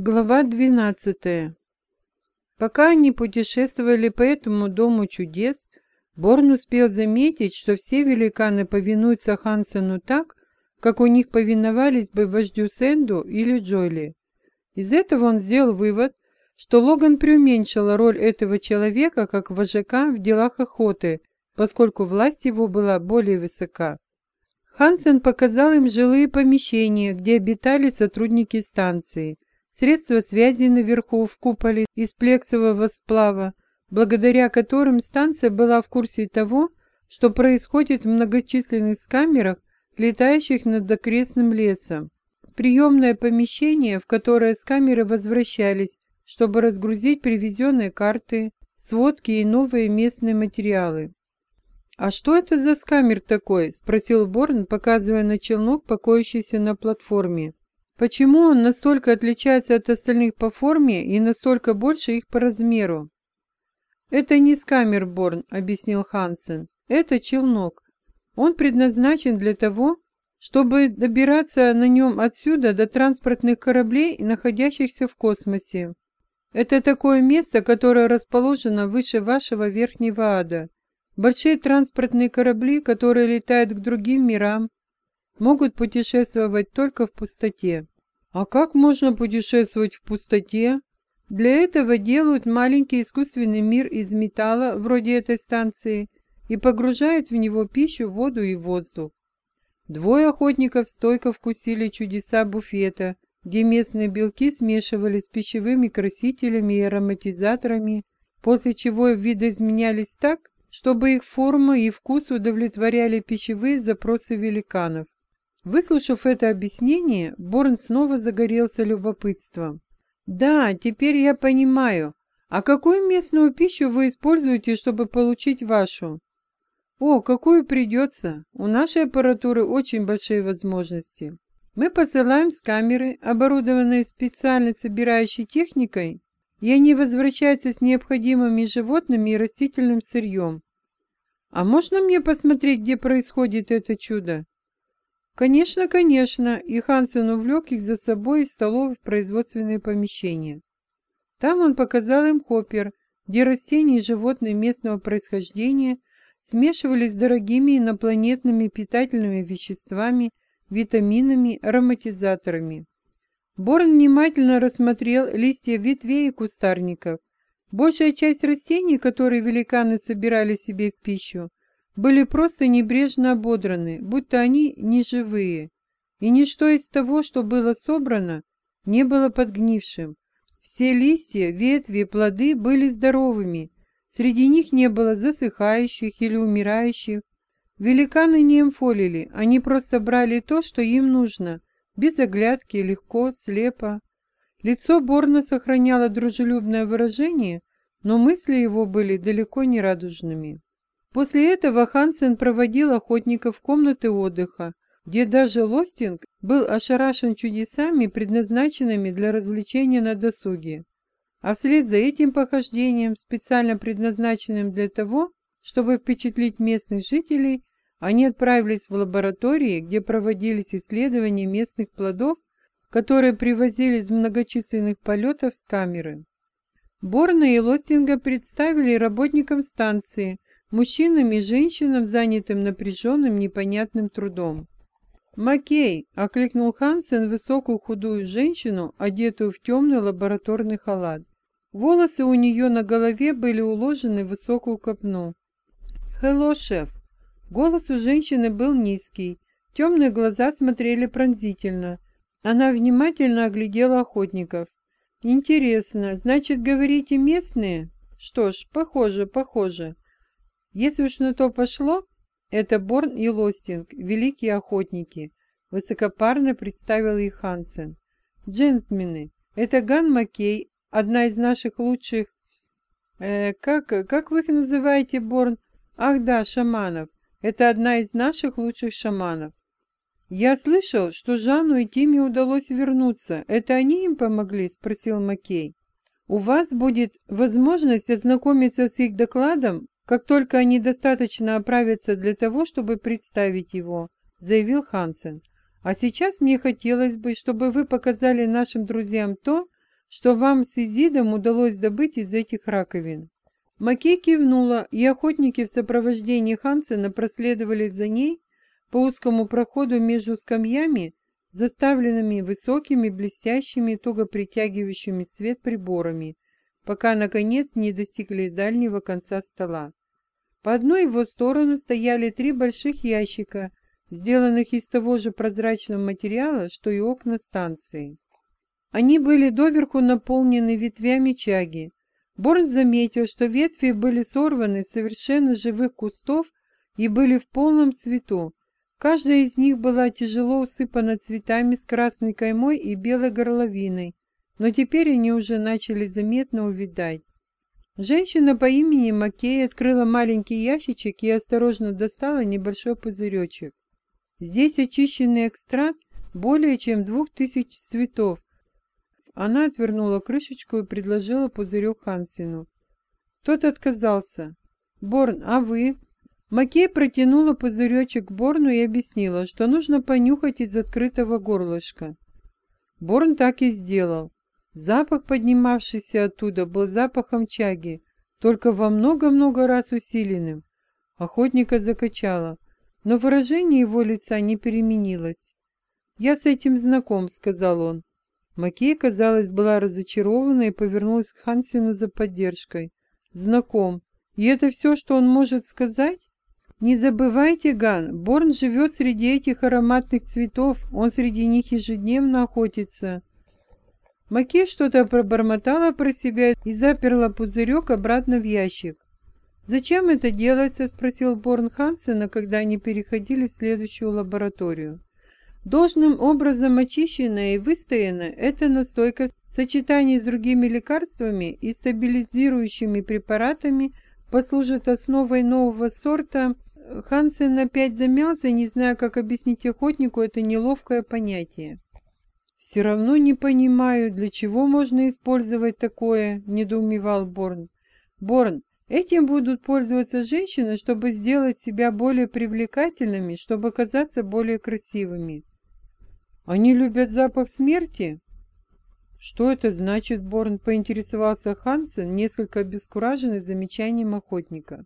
Глава 12. Пока они путешествовали по этому дому чудес, Борн успел заметить, что все великаны повинуются Хансену так, как у них повиновались бы вождю Сэнду или Джоли. Из этого он сделал вывод, что Логан преуменьшила роль этого человека как вожака в делах охоты, поскольку власть его была более высока. Хансен показал им жилые помещения, где обитали сотрудники станции, средства связи наверху в куполе из плексового сплава, благодаря которым станция была в курсе того, что происходит в многочисленных камерах, летающих над окрестным лесом. Приемное помещение, в которое с камеры возвращались, чтобы разгрузить привезенные карты, сводки и новые местные материалы. «А что это за скамер такой?» – спросил Борн, показывая на челнок, покоящийся на платформе. «Почему он настолько отличается от остальных по форме и настолько больше их по размеру?» «Это не скамер, Борн», – объяснил Хансен. «Это челнок. Он предназначен для того, чтобы добираться на нем отсюда до транспортных кораблей, находящихся в космосе. Это такое место, которое расположено выше вашего верхнего ада. Большие транспортные корабли, которые летают к другим мирам, могут путешествовать только в пустоте. А как можно путешествовать в пустоте? Для этого делают маленький искусственный мир из металла, вроде этой станции, и погружают в него пищу, воду и воздух. Двое охотников стойко вкусили чудеса буфета, где местные белки смешивались с пищевыми красителями и ароматизаторами, после чего видоизменялись так, чтобы их форма и вкус удовлетворяли пищевые запросы великанов. Выслушав это объяснение, Борн снова загорелся любопытством. «Да, теперь я понимаю. А какую местную пищу вы используете, чтобы получить вашу?» «О, какую придется! У нашей аппаратуры очень большие возможности. Мы посылаем с камеры, оборудованные специально собирающей техникой, и они возвращаются с необходимыми животными и растительным сырьем. А можно мне посмотреть, где происходит это чудо? Конечно, конечно, и Хансен увлек их за собой из столовой в производственные помещения. Там он показал им хоппер, где растения и животные местного происхождения смешивались с дорогими инопланетными питательными веществами, витаминами, ароматизаторами. Борн внимательно рассмотрел листья ветвей и кустарников. Большая часть растений, которые великаны собирали себе в пищу, были просто небрежно ободраны, будто они неживые. И ничто из того, что было собрано, не было подгнившим. Все листья, ветви, плоды были здоровыми. Среди них не было засыхающих или умирающих. Великаны не эмфолили, они просто брали то, что им нужно, без оглядки, легко, слепо. Лицо Борна сохраняло дружелюбное выражение, но мысли его были далеко не радужными. После этого Хансен проводил охотников в комнаты отдыха, где даже Лостинг был ошарашен чудесами, предназначенными для развлечения на досуге. А вслед за этим похождением, специально предназначенным для того, чтобы впечатлить местных жителей, они отправились в лаборатории, где проводились исследования местных плодов, которые привозили из многочисленных полетов с камеры. Борна и Лостинга представили работникам станции, мужчинам и женщинам, занятым напряженным непонятным трудом. «Маккей!» — окликнул Хансен высокую худую женщину, одетую в темный лабораторный халат. Волосы у нее на голове были уложены в высокую копну. «Хелло, шеф!» Голос у женщины был низкий, темные глаза смотрели пронзительно. Она внимательно оглядела охотников. «Интересно, значит, говорите местные?» «Что ж, похоже, похоже. Если уж на то пошло, это Борн и Лостинг, великие охотники», высокопарно представил их Хансен. «Джентльмены, это Ган Маккей, одна из наших лучших...» э, как, как вы их называете, Борн? Ах да, шаманов. Это одна из наших лучших шаманов. Я слышал, что Жанну и Тиме удалось вернуться. Это они им помогли? Спросил Маккей. У вас будет возможность ознакомиться с их докладом, как только они достаточно оправятся для того, чтобы представить его, заявил Хансен. А сейчас мне хотелось бы, чтобы вы показали нашим друзьям то, что вам с Изидом удалось добыть из этих раковин. Макей кивнула, и охотники в сопровождении Хансена проследовали за ней по узкому проходу между скамьями, заставленными высокими, блестящими, туго притягивающими свет приборами, пока, наконец, не достигли дальнего конца стола. По одной его сторону стояли три больших ящика, сделанных из того же прозрачного материала, что и окна станции. Они были доверху наполнены ветвями чаги. Борн заметил, что ветви были сорваны с совершенно живых кустов и были в полном цвету. Каждая из них была тяжело усыпана цветами с красной каймой и белой горловиной, но теперь они уже начали заметно увядать. Женщина по имени Макей открыла маленький ящичек и осторожно достала небольшой пузыречек. Здесь очищенный экстракт более чем двух тысяч цветов. Она отвернула крышечку и предложила пузырек Хансину. Тот отказался. «Борн, а вы?» Макей протянула пузыречек Борну и объяснила, что нужно понюхать из открытого горлышка. Борн так и сделал. Запах, поднимавшийся оттуда, был запахом чаги, только во много-много раз усиленным. Охотника закачало, но выражение его лица не переменилось. «Я с этим знаком», — сказал он. Макей, казалось, была разочарована и повернулась к Хансину за поддержкой. «Знаком. И это все, что он может сказать?» «Не забывайте, Ган, Борн живет среди этих ароматных цветов, он среди них ежедневно охотится. Маке что-то пробормотала про себя и заперла пузырек обратно в ящик. «Зачем это делается?» – спросил Борн Хансена, когда они переходили в следующую лабораторию. Должным образом очищенная и выстоянная эта настойка в сочетании с другими лекарствами и стабилизирующими препаратами послужит основой нового сорта. Хансен опять замялся, не зная, как объяснить охотнику это неловкое понятие. «Все равно не понимаю, для чего можно использовать такое», — недоумевал Борн. «Борн, этим будут пользоваться женщины, чтобы сделать себя более привлекательными, чтобы казаться более красивыми». «Они любят запах смерти?» «Что это значит?» — Борн поинтересовался Хансен, несколько обескураженный замечанием охотника.